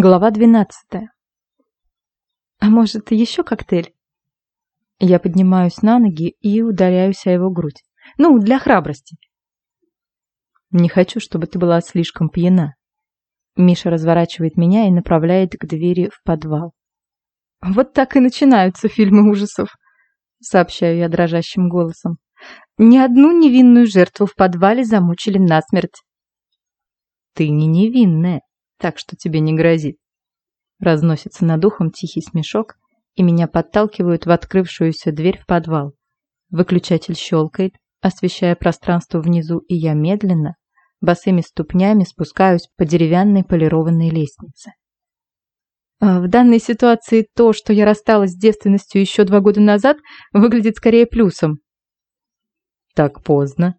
Глава двенадцатая. А может, еще коктейль? Я поднимаюсь на ноги и ударяюсь о его грудь. Ну, для храбрости. Не хочу, чтобы ты была слишком пьяна. Миша разворачивает меня и направляет к двери в подвал. Вот так и начинаются фильмы ужасов, сообщаю я дрожащим голосом. Ни одну невинную жертву в подвале замучили насмерть. Ты не невинная, так что тебе не грозит. Разносится над ухом тихий смешок, и меня подталкивают в открывшуюся дверь в подвал. Выключатель щелкает, освещая пространство внизу, и я медленно, босыми ступнями спускаюсь по деревянной полированной лестнице. А в данной ситуации то, что я рассталась с девственностью еще два года назад, выглядит скорее плюсом. Так поздно.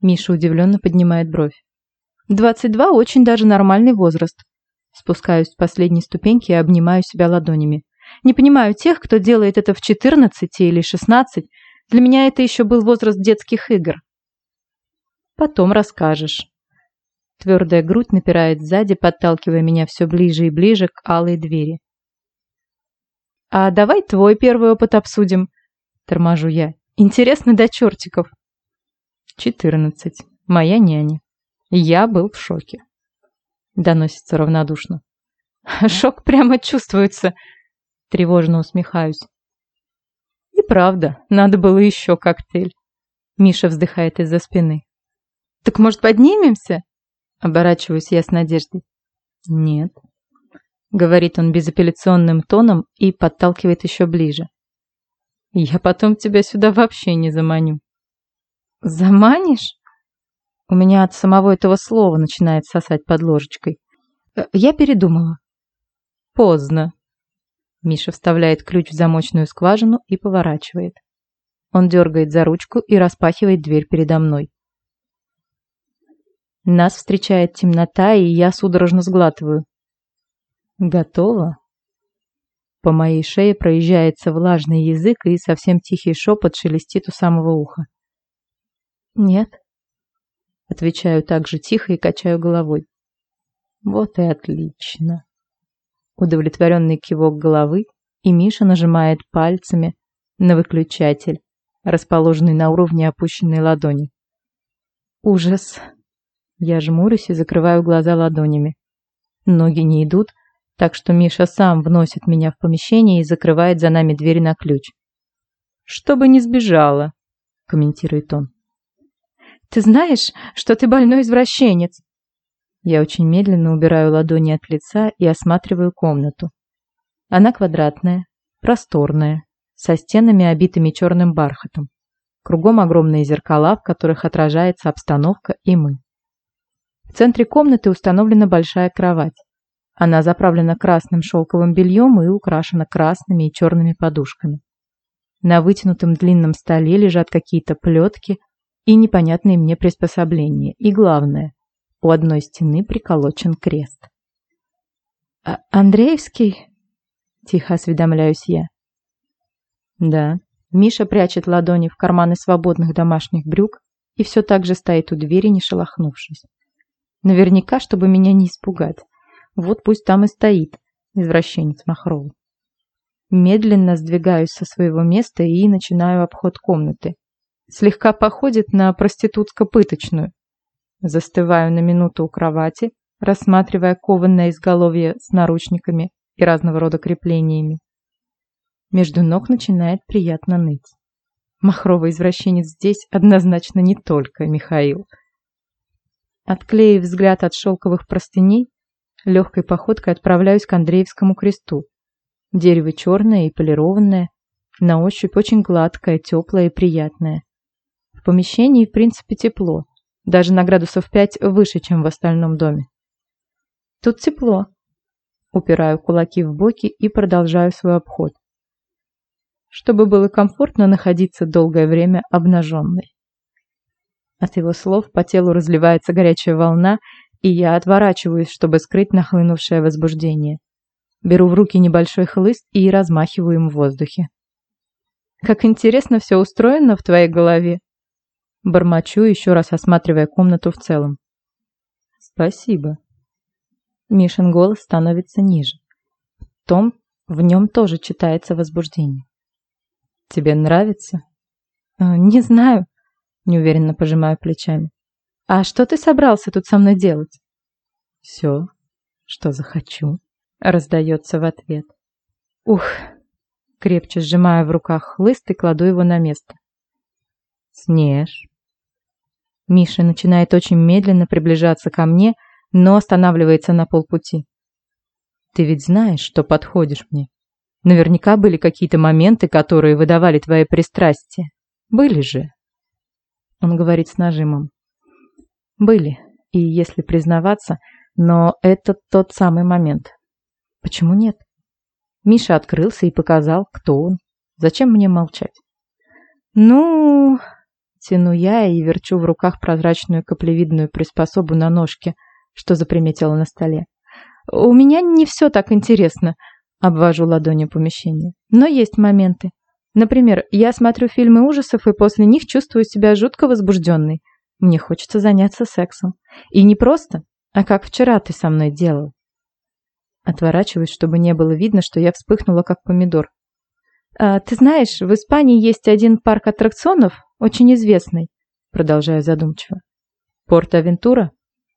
Миша удивленно поднимает бровь. 22 очень даже нормальный возраст. Спускаюсь с последней ступеньки и обнимаю себя ладонями. Не понимаю тех, кто делает это в 14 или 16. Для меня это еще был возраст детских игр. Потом расскажешь. Твердая грудь напирает сзади, подталкивая меня все ближе и ближе к алой двери. «А давай твой первый опыт обсудим», – торможу я. «Интересно до чертиков». «Четырнадцать. Моя няня. Я был в шоке». Доносится равнодушно. «Шок прямо чувствуется», – тревожно усмехаюсь. «И правда, надо было еще коктейль». Миша вздыхает из-за спины. «Так, может, поднимемся?» Оборачиваюсь я с надеждой. «Нет», — говорит он безапелляционным тоном и подталкивает еще ближе. «Я потом тебя сюда вообще не заманю». «Заманишь?» У меня от самого этого слова начинает сосать под ложечкой. Э, я передумала. Поздно. Миша вставляет ключ в замочную скважину и поворачивает. Он дергает за ручку и распахивает дверь передо мной. Нас встречает темнота, и я судорожно сглатываю. Готово? По моей шее проезжается влажный язык, и совсем тихий шепот шелестит у самого уха. Нет. Отвечаю так же тихо и качаю головой. Вот и отлично. Удовлетворенный кивок головы, и Миша нажимает пальцами на выключатель, расположенный на уровне опущенной ладони. Ужас. Я жмурюсь и закрываю глаза ладонями. Ноги не идут, так что Миша сам вносит меня в помещение и закрывает за нами дверь на ключ. «Чтобы не сбежала», — комментирует он. «Ты знаешь, что ты больной извращенец?» Я очень медленно убираю ладони от лица и осматриваю комнату. Она квадратная, просторная, со стенами, обитыми черным бархатом. Кругом огромные зеркала, в которых отражается обстановка и мы. В центре комнаты установлена большая кровать. Она заправлена красным шелковым бельем и украшена красными и черными подушками. На вытянутом длинном столе лежат какие-то плетки и непонятные мне приспособления. И главное, у одной стены приколочен крест. «А «Андреевский?» – тихо осведомляюсь я. «Да». Миша прячет ладони в карманы свободных домашних брюк и все так же стоит у двери, не шелохнувшись. Наверняка, чтобы меня не испугать. Вот пусть там и стоит, извращенец Махров. Медленно сдвигаюсь со своего места и начинаю обход комнаты. Слегка походит на проститутско-пыточную. Застываю на минуту у кровати, рассматривая кованное изголовье с наручниками и разного рода креплениями. Между ног начинает приятно ныть. Махровый извращенец здесь однозначно не только Михаил – Отклеив взгляд от шелковых простыней, легкой походкой отправляюсь к Андреевскому кресту. Дерево черное и полированное, на ощупь очень гладкое, теплое и приятное. Помещении, в принципе, тепло, даже на градусов 5 выше, чем в остальном доме. Тут тепло. Упираю кулаки в боки и продолжаю свой обход. Чтобы было комфортно находиться долгое время обнаженной. От его слов по телу разливается горячая волна, и я отворачиваюсь, чтобы скрыть нахлынувшее возбуждение. Беру в руки небольшой хлыст и размахиваю им в воздухе. «Как интересно все устроено в твоей голове!» Бормочу, еще раз осматривая комнату в целом. «Спасибо». Мишин голос становится ниже. Том, в нем тоже читается возбуждение. Тебе нравится? «Э, не знаю, неуверенно пожимаю плечами. А что ты собрался тут со мной делать? Все, что захочу, раздается в ответ. Ух, крепче сжимаю в руках хлыст и кладу его на место. Снеж. Миша начинает очень медленно приближаться ко мне, но останавливается на полпути. Ты ведь знаешь, что подходишь мне. Наверняка были какие-то моменты, которые выдавали твои пристрастия. Были же. Он говорит с нажимом. Были. И если признаваться, но это тот самый момент. Почему нет? Миша открылся и показал, кто он. Зачем мне молчать? Ну, тяну я и верчу в руках прозрачную каплевидную приспособу на ножке, что заприметила на столе. У меня не все так интересно, обвожу ладонью помещение. Но есть моменты. Например, я смотрю фильмы ужасов и после них чувствую себя жутко возбужденной. Мне хочется заняться сексом. И не просто, а как вчера ты со мной делал. Отворачиваюсь, чтобы не было видно, что я вспыхнула как помидор. А, ты знаешь, в Испании есть один парк аттракционов, очень известный. Продолжаю задумчиво. Порт-Авентура?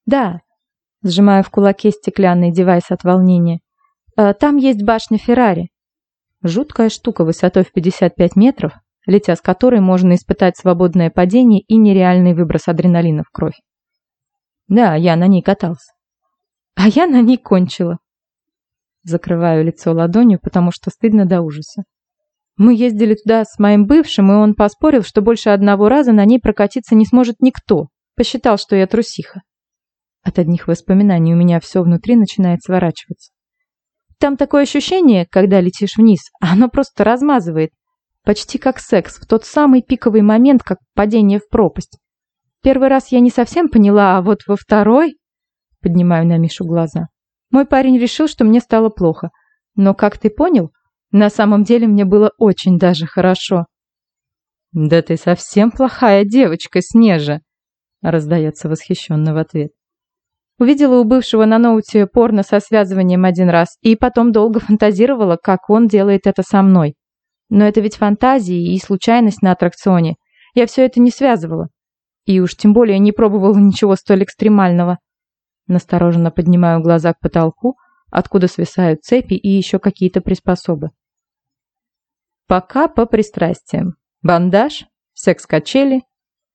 Да, сжимая в кулаке стеклянный девайс от волнения. «Э, «Там есть башня Феррари». Жуткая штука высотой в 55 метров, летя с которой можно испытать свободное падение и нереальный выброс адреналина в кровь. Да, я на ней катался. А я на ней кончила. Закрываю лицо ладонью, потому что стыдно до ужаса. Мы ездили туда с моим бывшим, и он поспорил, что больше одного раза на ней прокатиться не сможет никто. Посчитал, что я трусиха. От одних воспоминаний у меня все внутри начинает сворачиваться. Там такое ощущение, когда летишь вниз, оно просто размазывает. Почти как секс, в тот самый пиковый момент, как падение в пропасть. Первый раз я не совсем поняла, а вот во второй... Поднимаю на Мишу глаза. Мой парень решил, что мне стало плохо. Но, как ты понял, на самом деле мне было очень даже хорошо. «Да ты совсем плохая девочка, Снежа!» раздается восхищенно в ответ. Увидела у бывшего на ноуте порно со связыванием один раз и потом долго фантазировала, как он делает это со мной. Но это ведь фантазии и случайность на аттракционе. Я все это не связывала. И уж тем более не пробовала ничего столь экстремального. Настороженно поднимаю глаза к потолку, откуда свисают цепи и еще какие-то приспособы. Пока по пристрастиям. Бандаж, секс-качели,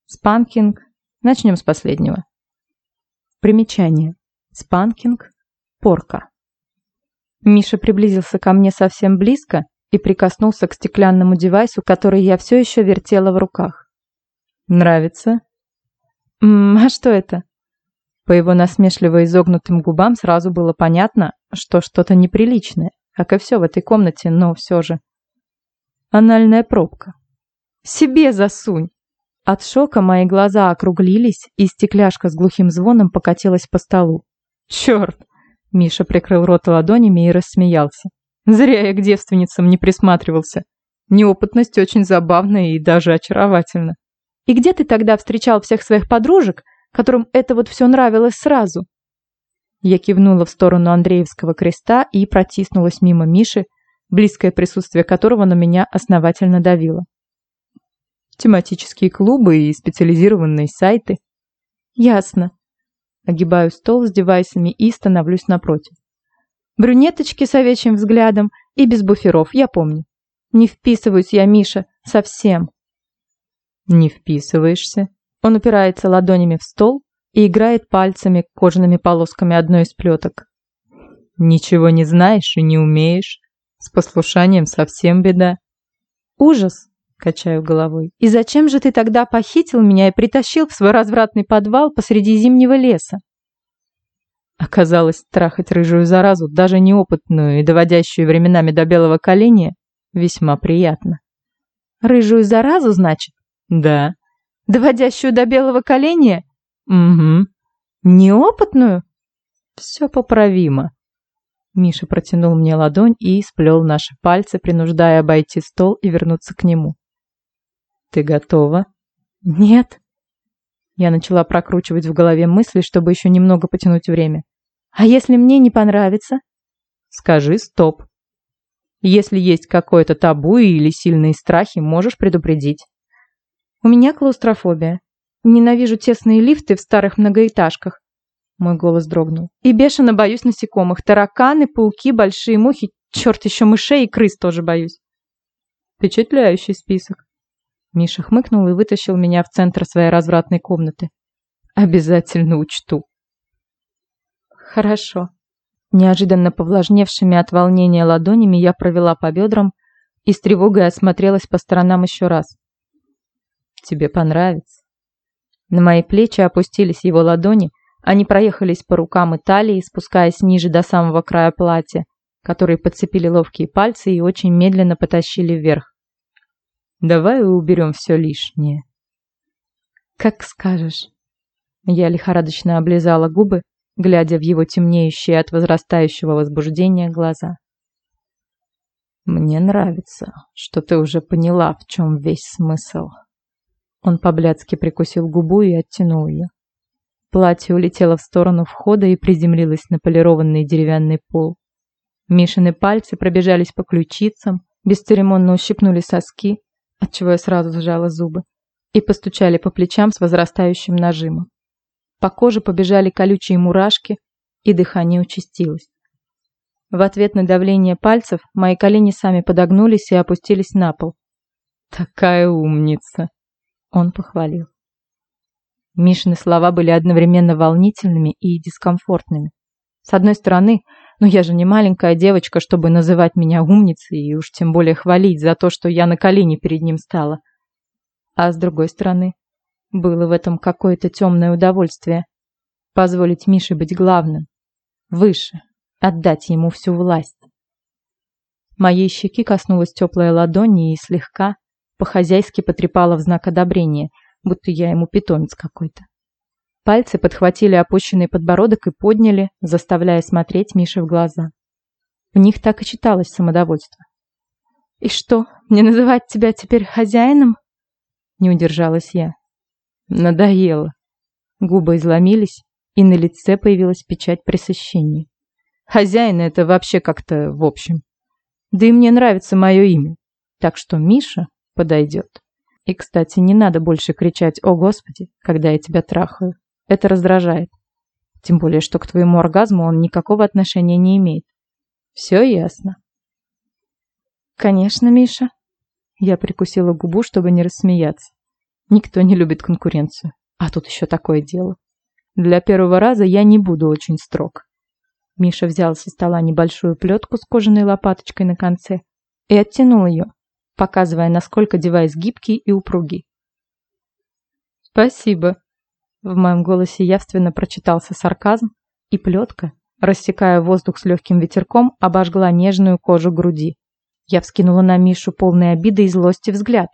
спанкинг. Начнем с последнего. Примечание. Спанкинг. Порка. Миша приблизился ко мне совсем близко и прикоснулся к стеклянному девайсу, который я все еще вертела в руках. «Нравится?» «М -м, «А что это?» По его насмешливо изогнутым губам сразу было понятно, что что-то неприличное, как и все в этой комнате, но все же. Анальная пробка. «Себе засунь!» От шока мои глаза округлились, и стекляшка с глухим звоном покатилась по столу. «Черт!» Миша прикрыл рот ладонями и рассмеялся. «Зря я к девственницам не присматривался. Неопытность очень забавная и даже очаровательна. И где ты тогда встречал всех своих подружек, которым это вот все нравилось сразу?» Я кивнула в сторону Андреевского креста и протиснулась мимо Миши, близкое присутствие которого на меня основательно давило тематические клубы и специализированные сайты. Ясно. Огибаю стол с девайсами и становлюсь напротив. Брюнеточки с овечьим взглядом и без буферов, я помню. Не вписываюсь я, Миша, совсем. Не вписываешься. Он упирается ладонями в стол и играет пальцами кожаными полосками одной из плеток. Ничего не знаешь и не умеешь. С послушанием совсем беда. Ужас. Качаю головой. «И зачем же ты тогда похитил меня и притащил в свой развратный подвал посреди зимнего леса?» Оказалось, трахать рыжую заразу, даже неопытную и доводящую временами до белого коленя, весьма приятно. «Рыжую заразу, значит?» «Да». «Доводящую до белого коленя?» «Угу». «Неопытную?» «Все поправимо». Миша протянул мне ладонь и сплел наши пальцы, принуждая обойти стол и вернуться к нему. «Ты готова?» «Нет». Я начала прокручивать в голове мысли, чтобы еще немного потянуть время. А если мне не понравится? Скажи «стоп». Если есть какое-то табу или сильные страхи, можешь предупредить. У меня клаустрофобия. Ненавижу тесные лифты в старых многоэтажках. Мой голос дрогнул. И бешено боюсь насекомых. Тараканы, пауки, большие мухи, черт еще мышей и крыс тоже боюсь. Впечатляющий список. Миша хмыкнул и вытащил меня в центр своей развратной комнаты. Обязательно учту. Хорошо. Неожиданно повлажневшими от волнения ладонями я провела по бедрам и с тревогой осмотрелась по сторонам еще раз. Тебе понравится. На мои плечи опустились его ладони, они проехались по рукам и талии, спускаясь ниже до самого края платья, которые подцепили ловкие пальцы и очень медленно потащили вверх. Давай уберем все лишнее. Как скажешь. Я лихорадочно облизала губы, глядя в его темнеющие от возрастающего возбуждения глаза. Мне нравится, что ты уже поняла, в чем весь смысл. Он по-блядски прикусил губу и оттянул ее. Платье улетело в сторону входа и приземлилось на полированный деревянный пол. Мишины пальцы пробежались по ключицам, бесцеремонно ущипнули соски, отчего я сразу сжала зубы, и постучали по плечам с возрастающим нажимом. По коже побежали колючие мурашки, и дыхание участилось. В ответ на давление пальцев мои колени сами подогнулись и опустились на пол. «Такая умница!» Он похвалил. Мишины слова были одновременно волнительными и дискомфортными. С одной стороны, ну я же не маленькая девочка, чтобы называть меня умницей и уж тем более хвалить за то, что я на колени перед ним стала. А с другой стороны, было в этом какое-то темное удовольствие. Позволить Мише быть главным. Выше. Отдать ему всю власть. Моей щеки коснулась теплая ладонь и слегка, по-хозяйски потрепала в знак одобрения, будто я ему питомец какой-то. Пальцы подхватили опущенный подбородок и подняли, заставляя смотреть Мише в глаза. В них так и читалось самодовольство. «И что, мне называть тебя теперь хозяином?» Не удержалась я. Надоело. Губы изломились, и на лице появилась печать пресыщения. Хозяин это вообще как-то в общем. Да и мне нравится мое имя. Так что Миша подойдет. И, кстати, не надо больше кричать «О, Господи!», когда я тебя трахаю. Это раздражает. Тем более, что к твоему оргазму он никакого отношения не имеет. Все ясно? Конечно, Миша. Я прикусила губу, чтобы не рассмеяться. Никто не любит конкуренцию. А тут еще такое дело. Для первого раза я не буду очень строг. Миша взял со стола небольшую плетку с кожаной лопаточкой на конце и оттянул ее, показывая, насколько девайс гибкий и упругий. «Спасибо». В моем голосе явственно прочитался сарказм, и плетка, рассекая воздух с легким ветерком, обожгла нежную кожу груди. Я вскинула на Мишу полный обиды и злости взгляд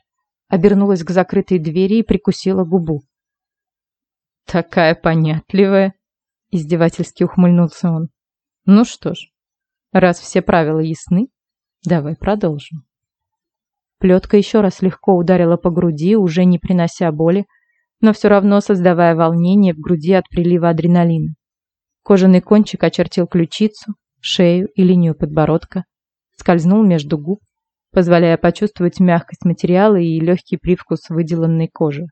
обернулась к закрытой двери и прикусила губу. «Такая понятливая!» – издевательски ухмыльнулся он. «Ну что ж, раз все правила ясны, давай продолжим». Плетка еще раз легко ударила по груди, уже не принося боли, но все равно создавая волнение в груди от прилива адреналина. Кожаный кончик очертил ключицу, шею и линию подбородка, скользнул между губ, позволяя почувствовать мягкость материала и легкий привкус выделанной кожи.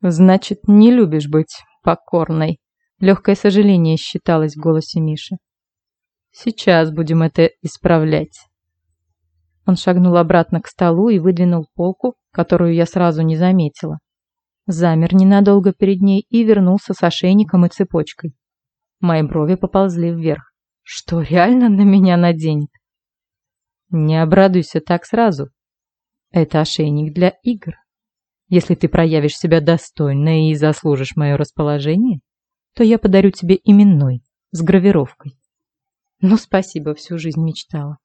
«Значит, не любишь быть покорной», — легкое сожаление считалось в голосе Миши. «Сейчас будем это исправлять». Он шагнул обратно к столу и выдвинул полку, которую я сразу не заметила. Замер ненадолго перед ней и вернулся с ошейником и цепочкой. Мои брови поползли вверх. Что, реально на меня наденет? Не обрадуйся так сразу. Это ошейник для игр. Если ты проявишь себя достойно и заслужишь мое расположение, то я подарю тебе именной, с гравировкой. Ну, спасибо, всю жизнь мечтала.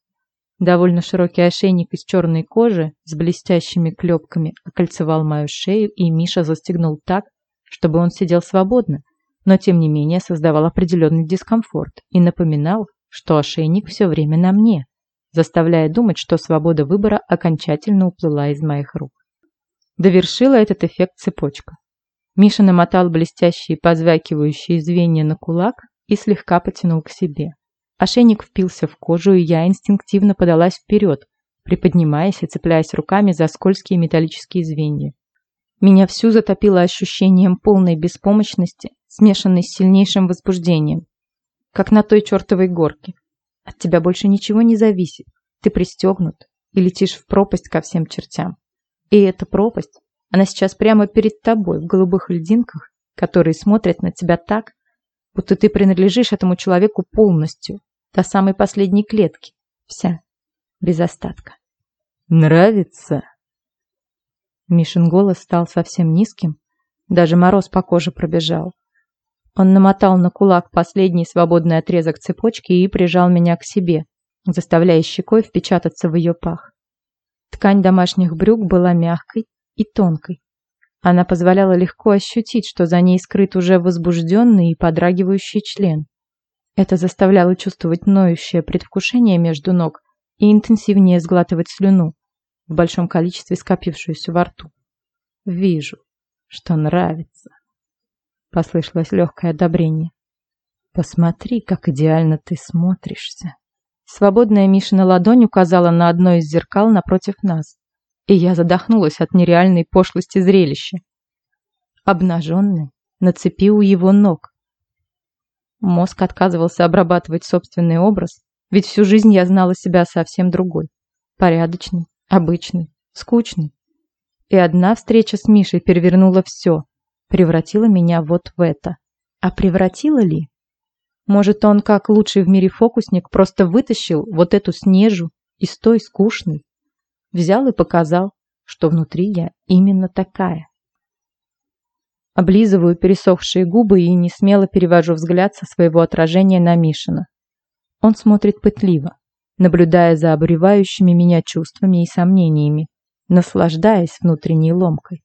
Довольно широкий ошейник из черной кожи с блестящими клепками окольцевал мою шею, и Миша застегнул так, чтобы он сидел свободно, но тем не менее создавал определенный дискомфорт и напоминал, что ошейник все время на мне заставляя думать, что свобода выбора окончательно уплыла из моих рук. Довершила этот эффект цепочка. Миша намотал блестящие позвякивающие звенья на кулак и слегка потянул к себе. Ошейник впился в кожу, и я инстинктивно подалась вперед, приподнимаясь и цепляясь руками за скользкие металлические звенья. Меня всю затопило ощущением полной беспомощности, смешанной с сильнейшим возбуждением. Как на той чертовой горке. От тебя больше ничего не зависит. Ты пристегнут и летишь в пропасть ко всем чертям. И эта пропасть, она сейчас прямо перед тобой, в голубых льдинках, которые смотрят на тебя так, будто ты принадлежишь этому человеку полностью, до самой последней клетки. Вся, без остатка. «Нравится?» Мишин голос стал совсем низким, даже мороз по коже пробежал. Он намотал на кулак последний свободный отрезок цепочки и прижал меня к себе, заставляя щекой впечататься в ее пах. Ткань домашних брюк была мягкой и тонкой. Она позволяла легко ощутить, что за ней скрыт уже возбужденный и подрагивающий член. Это заставляло чувствовать ноющее предвкушение между ног и интенсивнее сглатывать слюну в большом количестве скопившуюся во рту. Вижу, что нравится. Послышалось легкое одобрение. Посмотри, как идеально ты смотришься. Свободная Мишина ладонь указала на одно из зеркал напротив нас, и я задохнулась от нереальной пошлости зрелища. Обнаженный, на цепи у его ног. Мозг отказывался обрабатывать собственный образ, ведь всю жизнь я знала себя совсем другой. Порядочный, Обычный, скучный. И одна встреча с Мишей перевернула все, превратила меня вот в это. А превратила ли? Может, он, как лучший в мире фокусник, просто вытащил вот эту снежу из той скучной, взял и показал, что внутри я именно такая. Облизываю пересохшие губы и не смело перевожу взгляд со своего отражения на Мишина. Он смотрит пытливо, наблюдая за обуревающими меня чувствами и сомнениями, наслаждаясь внутренней ломкой.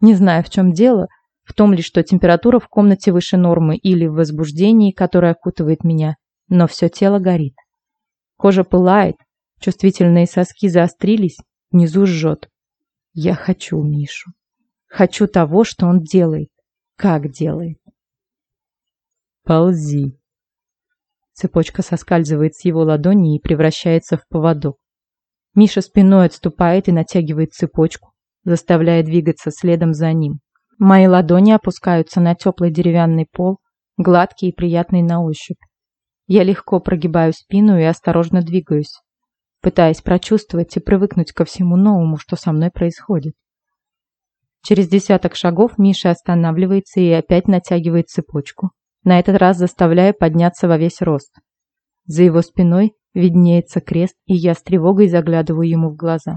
Не знаю, в чем дело, в том ли, что температура в комнате выше нормы или в возбуждении, которое окутывает меня, но все тело горит. Кожа пылает, чувствительные соски заострились, внизу жжет. Я хочу Мишу. Хочу того, что он делает. Как делает. Ползи. Цепочка соскальзывает с его ладони и превращается в поводок. Миша спиной отступает и натягивает цепочку, заставляя двигаться следом за ним. Мои ладони опускаются на теплый деревянный пол, гладкий и приятный на ощупь. Я легко прогибаю спину и осторожно двигаюсь, пытаясь прочувствовать и привыкнуть ко всему новому, что со мной происходит. Через десяток шагов Миша останавливается и опять натягивает цепочку на этот раз заставляя подняться во весь рост. За его спиной виднеется крест, и я с тревогой заглядываю ему в глаза.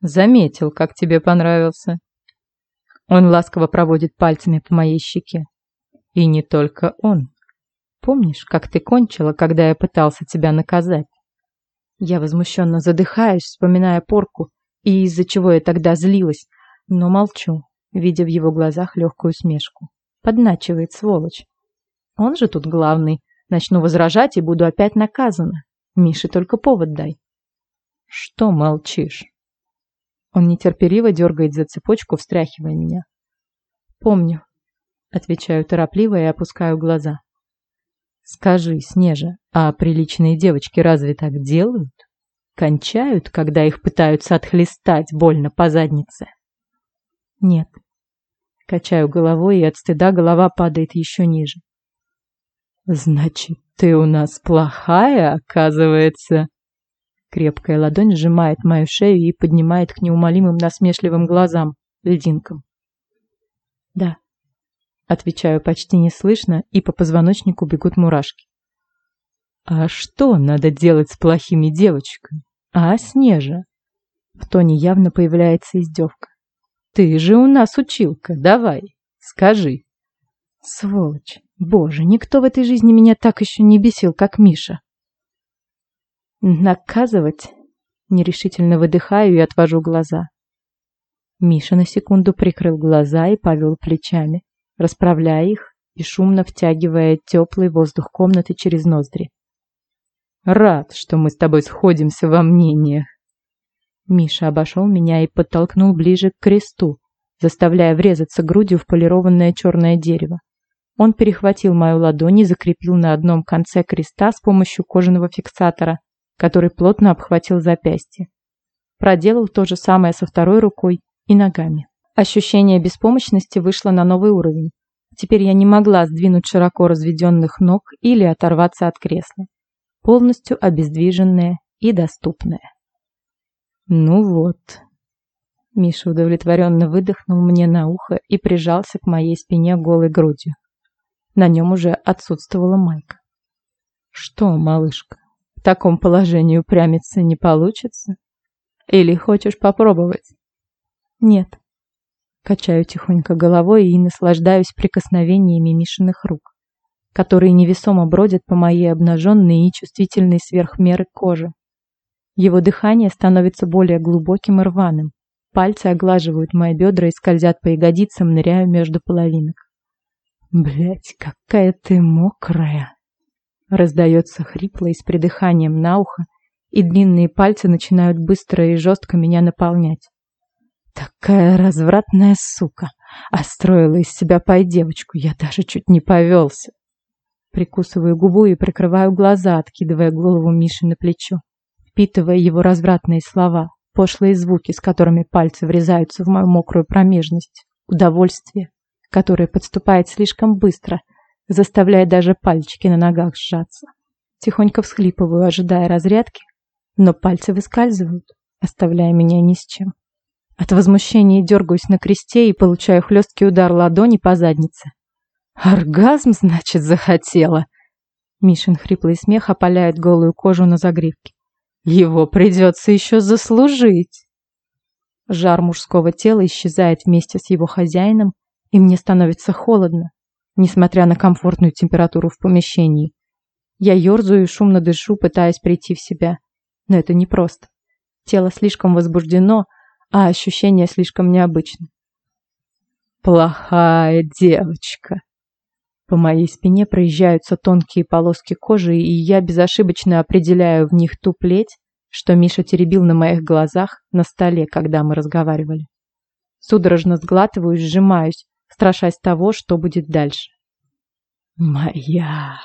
«Заметил, как тебе понравился». Он ласково проводит пальцами по моей щеке. «И не только он. Помнишь, как ты кончила, когда я пытался тебя наказать?» Я возмущенно задыхаюсь, вспоминая порку, и из-за чего я тогда злилась, но молчу, видя в его глазах легкую смешку. Подначивает, сволочь. Он же тут главный. Начну возражать и буду опять наказана. Мише только повод дай. Что молчишь? Он нетерпеливо дергает за цепочку, встряхивая меня. Помню. Отвечаю торопливо и опускаю глаза. Скажи, Снежа, а приличные девочки разве так делают? Кончают, когда их пытаются отхлестать больно по заднице? Нет, Качаю головой, и от стыда голова падает еще ниже. «Значит, ты у нас плохая, оказывается?» Крепкая ладонь сжимает мою шею и поднимает к неумолимым насмешливым глазам, льдинкам. «Да», — отвечаю почти неслышно, и по позвоночнику бегут мурашки. «А что надо делать с плохими девочками? А, Снежа?» В тоне явно появляется издевка. Ты же у нас училка, давай, скажи. Сволочь, боже, никто в этой жизни меня так еще не бесил, как Миша. Наказывать? Нерешительно выдыхаю и отвожу глаза. Миша на секунду прикрыл глаза и повел плечами, расправляя их и шумно втягивая теплый воздух комнаты через ноздри. Рад, что мы с тобой сходимся во мнениях. Миша обошел меня и подтолкнул ближе к кресту, заставляя врезаться грудью в полированное черное дерево. Он перехватил мою ладонь и закрепил на одном конце креста с помощью кожаного фиксатора, который плотно обхватил запястье. Проделал то же самое со второй рукой и ногами. Ощущение беспомощности вышло на новый уровень. Теперь я не могла сдвинуть широко разведенных ног или оторваться от кресла. Полностью обездвиженная и доступная. Ну вот. Миша удовлетворенно выдохнул мне на ухо и прижался к моей спине голой грудью. На нем уже отсутствовала майка. Что, малышка, в таком положении упрямиться не получится? Или хочешь попробовать? Нет. Качаю тихонько головой и наслаждаюсь прикосновениями Мишиных рук, которые невесомо бродят по моей обнаженной и чувствительной сверх меры коже. Его дыхание становится более глубоким и рваным. Пальцы оглаживают мои бедра и скользят по ягодицам, ныряя между половинок. Блять, какая ты мокрая. Раздается хрипло и с придыханием на ухо, и длинные пальцы начинают быстро и жестко меня наполнять. Такая развратная сука. А строила из себя пай-девочку. Я даже чуть не повелся. Прикусываю губу и прикрываю глаза, откидывая голову Миши на плечо. Впитывая его развратные слова, пошлые звуки, с которыми пальцы врезаются в мою мокрую промежность. Удовольствие, которое подступает слишком быстро, заставляя даже пальчики на ногах сжаться. Тихонько всхлипываю, ожидая разрядки, но пальцы выскальзывают, оставляя меня ни с чем. От возмущения дергаюсь на кресте и получаю хлесткий удар ладони по заднице. «Оргазм, значит, захотела?» Мишин хриплый смех опаляет голую кожу на загривке. «Его придется еще заслужить!» Жар мужского тела исчезает вместе с его хозяином, и мне становится холодно, несмотря на комфортную температуру в помещении. Я ерзаю и шумно дышу, пытаясь прийти в себя. Но это непросто. Тело слишком возбуждено, а ощущения слишком необычны. Плохая девочка. По моей спине проезжаются тонкие полоски кожи, и я безошибочно определяю в них ту плеть, что Миша теребил на моих глазах на столе, когда мы разговаривали. Судорожно сглатываю сжимаюсь, страшась того, что будет дальше. «Моя!»